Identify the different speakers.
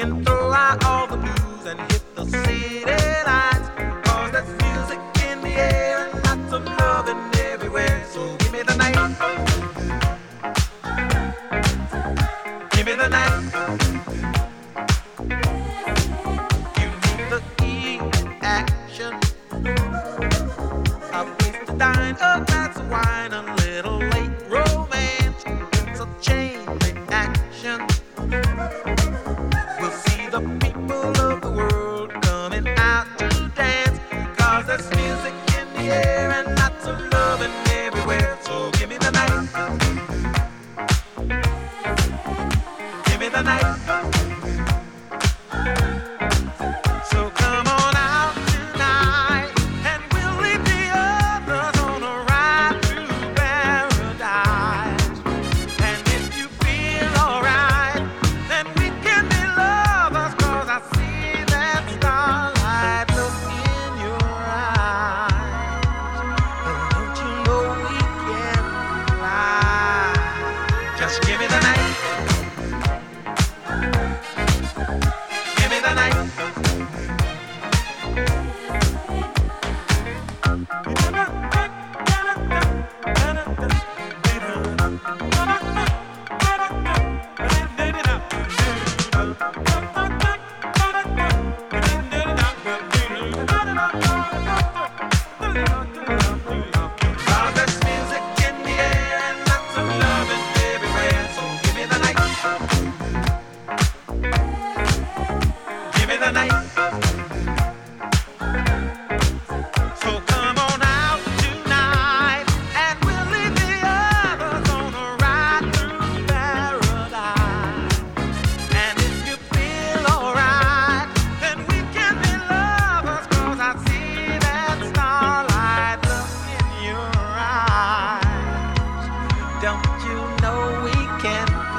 Speaker 1: can throw out all the blues and hit the city lights. Cause there's music in the air and lots of loving everywhere. So give me the night. Give me the night. dine a glass of wine, a little We'll see the